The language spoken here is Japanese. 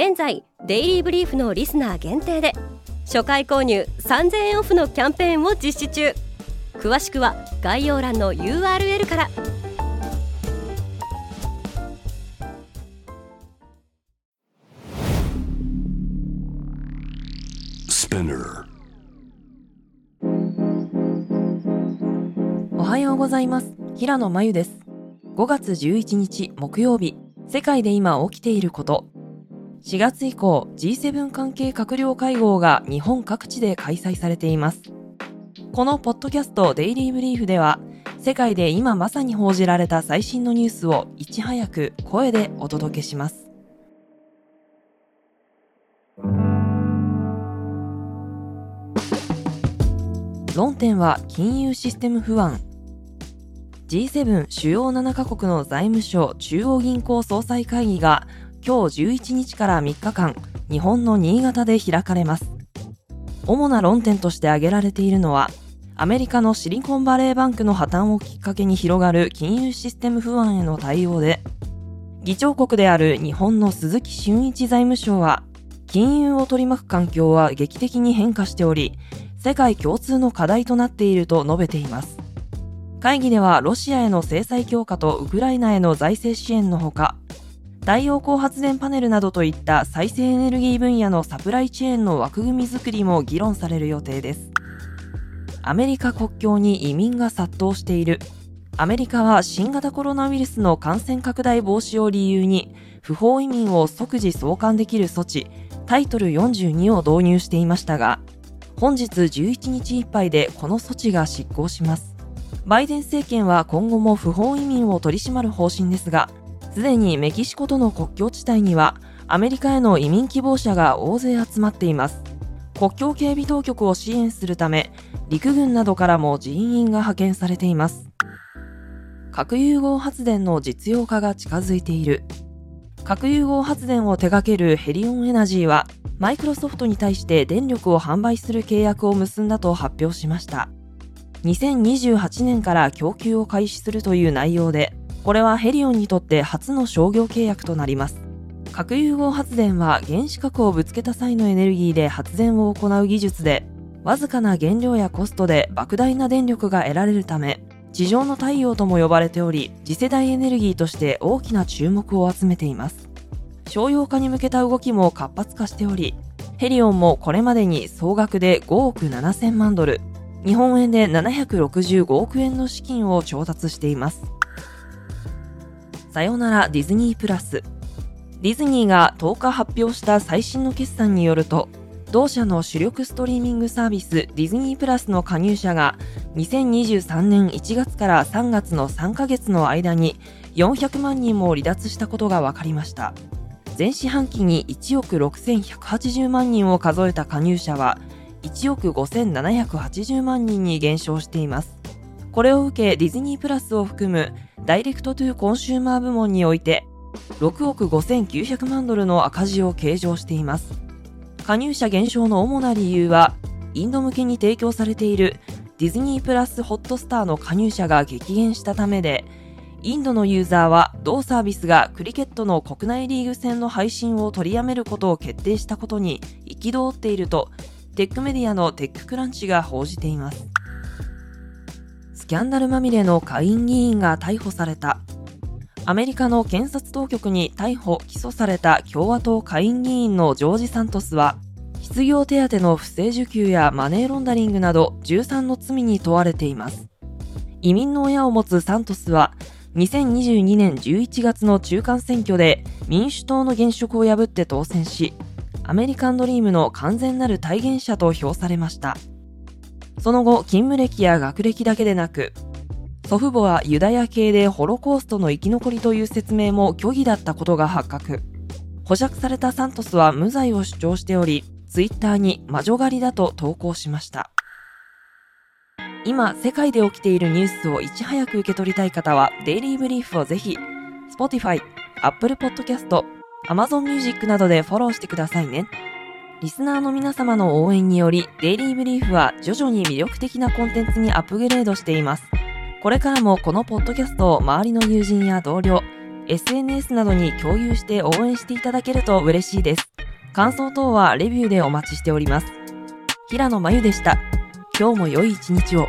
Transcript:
現在デイリーブリーフのリスナー限定で初回購入3000円オフのキャンペーンを実施中。詳しくは概要欄の URL から。おはようございます。平野真由です。5月11日木曜日。世界で今起きていること4月以降 G7 関係閣僚会合が日本各地で開催されています。このポッドキャストデイリーブリーフでは世界で今まさに報じられた最新のニュースをいち早く声でお届けします。論点は金融システム不安。G7 主要7カ国の財務省中央銀行総裁会議が今日11日から3日間日本の新潟で開かれます主な論点として挙げられているのはアメリカのシリコンバレーバンクの破綻をきっかけに広がる金融システム不安への対応で議長国である日本の鈴木俊一財務省は金融を取り巻く環境は劇的に変化しており世界共通の課題となっていると述べています。会議ではロシアへの制裁強化とウクライナへの財政支援のほか、太陽光発電パネルなどといった再生エネルギー分野のサプライチェーンの枠組みづくりも議論される予定です。アメリカ国境に移民が殺到している。アメリカは新型コロナウイルスの感染拡大防止を理由に、不法移民を即時送還できる措置、タイトル42を導入していましたが、本日11日いっぱいでこの措置が執行します。バイデン政権は今後も不法移民を取り締まる方針ですが、すでにメキシコとの国境地帯にはアメリカへの移民希望者が大勢集まっています。国境警備当局を支援するため、陸軍などからも人員が派遣されています。核融合発電の実用化が近づいている。核融合発電を手掛けるヘリオンエナジーは、マイクロソフトに対して電力を販売する契約を結んだと発表しました。2028年から供給を開始するという内容で、これはヘリオンにとって初の商業契約となります。核融合発電は原子核をぶつけた際のエネルギーで発電を行う技術で、わずかな原料やコストで莫大な電力が得られるため、地上の太陽とも呼ばれており、次世代エネルギーとして大きな注目を集めています。商用化に向けた動きも活発化しており、ヘリオンもこれまでに総額で5億7000万ドル、日本円で765億円の資金を調達しています。さよならディズニープラス。ディズニーが10日発表した最新の決算によると、同社の主力ストリーミングサービスディズニープラスの加入者が2023年1月から3月の3ヶ月の間に400万人も離脱したことが分かりました。前四半期に1億6180万人を数えた加入者は1億5780万人に減少しています。これを受けディズニープラスを含む Direct to Consumer 部門において6億5900万ドルの赤字を計上しています。加入者減少の主な理由はインド向けに提供されているディズニープラスホットスターの加入者が激減したためでインドのユーザーは同サービスがクリケットの国内リーグ戦の配信を取りやめることを決定したことに憤っているとテックメディアのテッククランチが報じていますキャンダルまみれの下院議員が逮捕されたアメリカの検察当局に逮捕・起訴された共和党下院議員のジョージ・サントスは失業手当の不正受給やマネーロンダリングなど13の罪に問われています移民の親を持つサントスは2022年11月の中間選挙で民主党の現職を破って当選し、アメリカンドリームの完全なる体現者と評されました。その後、勤務歴や学歴だけでなく、祖父母はユダヤ系でホロコーストの生き残りという説明も虚偽だったことが発覚。保釈されたサントスは無罪を主張しており、ツイッターに魔女狩りだと投稿しました。今、世界で起きているニュースをいち早く受け取りたい方は、デイリーブリーフをぜひ、Spotify、Apple Podcast、Amazon Music などでフォローしてくださいね。リスナーの皆様の応援により、デイリーブリーフは徐々に魅力的なコンテンツにアップグレードしています。これからもこのポッドキャストを周りの友人や同僚、SNS などに共有して応援していただけると嬉しいです。感想等はレビューでお待ちしております。平野真由でした。今日も良い一日を。